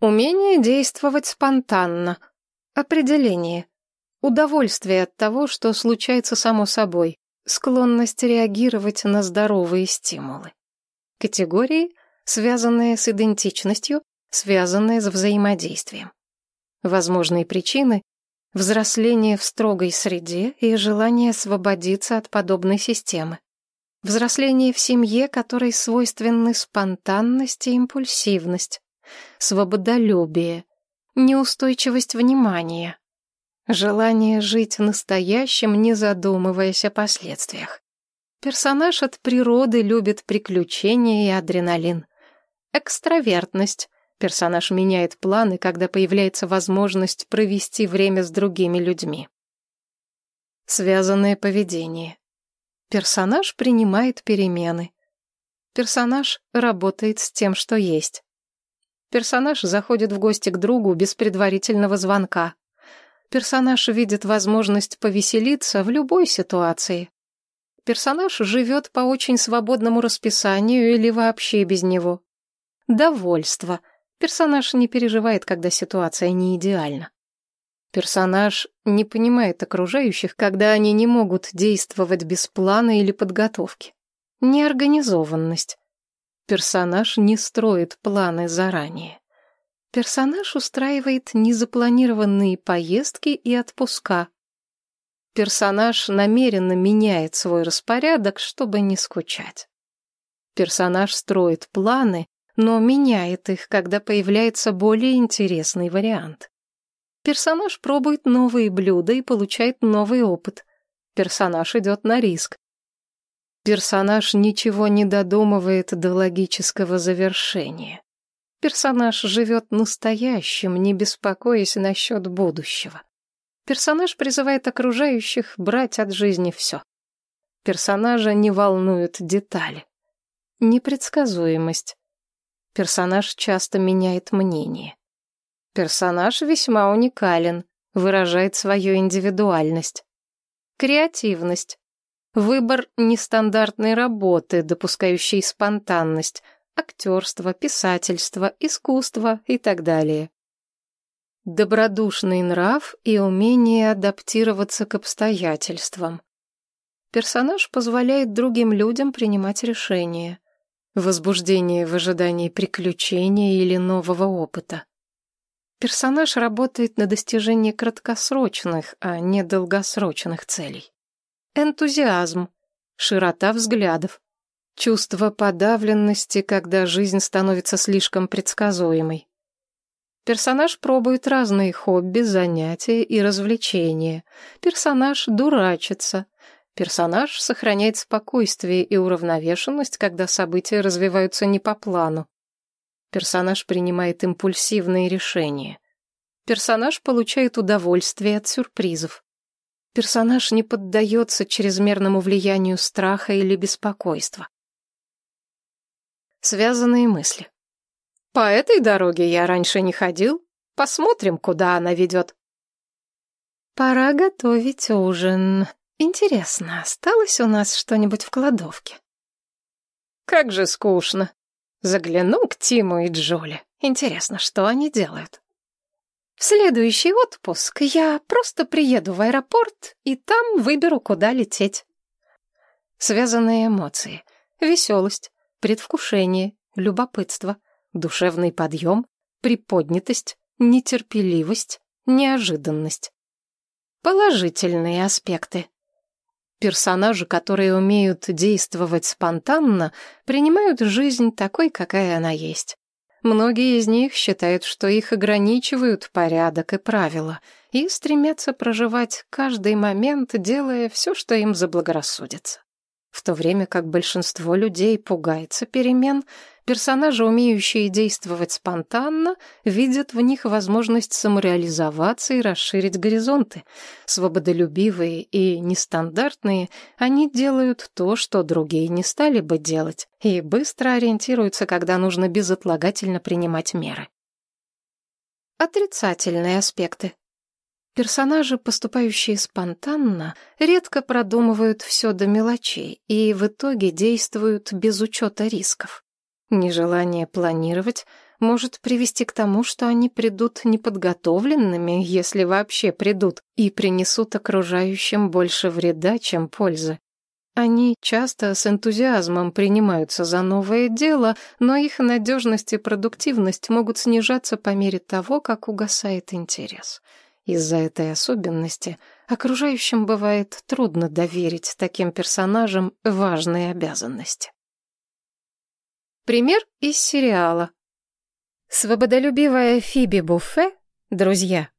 Умение действовать спонтанно. Определение. Удовольствие от того, что случается само собой. Склонность реагировать на здоровые стимулы. Категории, связанные с идентичностью, связанные с взаимодействием. Возможные причины – взросление в строгой среде и желание освободиться от подобной системы. Взросление в семье, которой свойственны спонтанность и импульсивность, свободолюбие, неустойчивость внимания, желание жить настоящим, не задумываясь о последствиях. Персонаж от природы любит приключения и адреналин. Экстравертность. Персонаж меняет планы, когда появляется возможность провести время с другими людьми. Связанное поведение. Персонаж принимает перемены. Персонаж работает с тем, что есть. Персонаж заходит в гости к другу без предварительного звонка. Персонаж видит возможность повеселиться в любой ситуации. Персонаж живет по очень свободному расписанию или вообще без него. Довольство. Персонаж не переживает, когда ситуация не идеальна. Персонаж не понимает окружающих, когда они не могут действовать без плана или подготовки. Неорганизованность. Персонаж не строит планы заранее. Персонаж устраивает незапланированные поездки и отпуска. Персонаж намеренно меняет свой распорядок, чтобы не скучать. Персонаж строит планы, но меняет их, когда появляется более интересный вариант. Персонаж пробует новые блюда и получает новый опыт. Персонаж идет на риск. Персонаж ничего не додумывает до логического завершения. Персонаж живет настоящим, не беспокоясь насчет будущего. Персонаж призывает окружающих брать от жизни все. Персонажа не волнуют детали. Непредсказуемость. Персонаж часто меняет мнение. Персонаж весьма уникален, выражает свою индивидуальность. Креативность. Выбор нестандартной работы, допускающей спонтанность, актерство, писательство, искусство и так далее. Добродушный нрав и умение адаптироваться к обстоятельствам. Персонаж позволяет другим людям принимать решения. Возбуждение в ожидании приключения или нового опыта. Персонаж работает на достижение краткосрочных, а не долгосрочных целей. Энтузиазм, широта взглядов, чувство подавленности, когда жизнь становится слишком предсказуемой. Персонаж пробует разные хобби, занятия и развлечения. Персонаж дурачится. Персонаж сохраняет спокойствие и уравновешенность, когда события развиваются не по плану. Персонаж принимает импульсивные решения. Персонаж получает удовольствие от сюрпризов. Персонаж не поддается чрезмерному влиянию страха или беспокойства. Связанные мысли. По этой дороге я раньше не ходил. Посмотрим, куда она ведет. Пора готовить ужин. Интересно, осталось у нас что-нибудь в кладовке? Как же скучно. Загляну к Тиму и Джоли. Интересно, что они делают. В следующий отпуск я просто приеду в аэропорт и там выберу, куда лететь. Связанные эмоции. Веселость, предвкушение, любопытство, душевный подъем, приподнятость, нетерпеливость, неожиданность. Положительные аспекты. Персонажи, которые умеют действовать спонтанно, принимают жизнь такой, какая она есть. Многие из них считают, что их ограничивают порядок и правила, и стремятся проживать каждый момент, делая все, что им заблагорассудится. В то время как большинство людей пугается перемен, персонажи, умеющие действовать спонтанно, видят в них возможность самореализоваться и расширить горизонты. Свободолюбивые и нестандартные, они делают то, что другие не стали бы делать, и быстро ориентируются, когда нужно безотлагательно принимать меры. Отрицательные аспекты. Персонажи, поступающие спонтанно, редко продумывают все до мелочей и в итоге действуют без учета рисков. Нежелание планировать может привести к тому, что они придут неподготовленными, если вообще придут, и принесут окружающим больше вреда, чем пользы. Они часто с энтузиазмом принимаются за новое дело, но их надежность и продуктивность могут снижаться по мере того, как угасает интерес. Из-за этой особенности окружающим бывает трудно доверить таким персонажам важные обязанности. Пример из сериала. Свободолюбивая Фиби Буффе, друзья,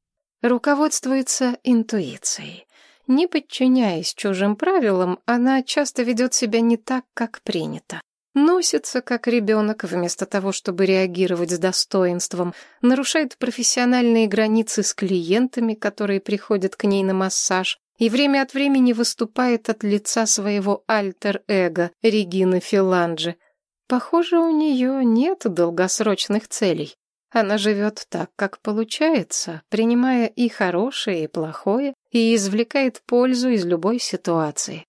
руководствуется интуицией. Не подчиняясь чужим правилам, она часто ведет себя не так, как принято. Носится, как ребенок, вместо того, чтобы реагировать с достоинством, нарушает профессиональные границы с клиентами, которые приходят к ней на массаж, и время от времени выступает от лица своего альтер-эго Регины Филанджи – Похоже, у нее нет долгосрочных целей. Она живет так, как получается, принимая и хорошее, и плохое, и извлекает пользу из любой ситуации.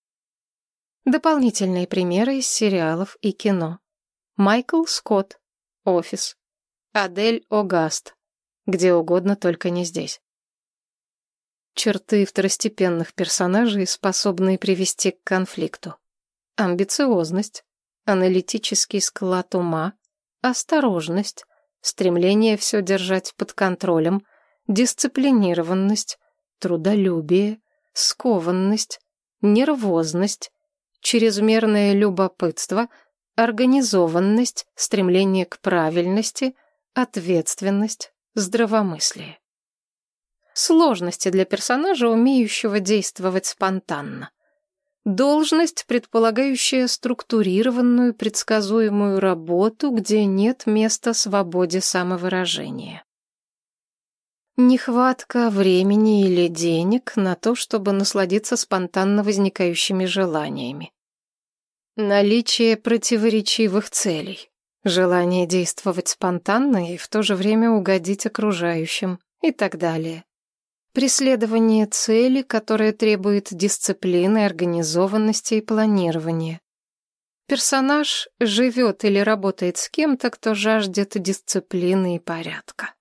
Дополнительные примеры из сериалов и кино. Майкл Скотт, «Офис». Адель О'Гаст, где угодно, только не здесь. Черты второстепенных персонажей, способные привести к конфликту. Амбициозность, аналитический склад ума, осторожность, стремление все держать под контролем, дисциплинированность, трудолюбие, скованность, нервозность, чрезмерное любопытство, организованность, стремление к правильности, ответственность, здравомыслие. Сложности для персонажа, умеющего действовать спонтанно. Должность, предполагающая структурированную, предсказуемую работу, где нет места свободе самовыражения. Нехватка времени или денег на то, чтобы насладиться спонтанно возникающими желаниями. Наличие противоречивых целей. Желание действовать спонтанно и в то же время угодить окружающим и так далее. Преследование цели, которая требует дисциплины, организованности и планирования. Персонаж живет или работает с кем-то, кто жаждет дисциплины и порядка.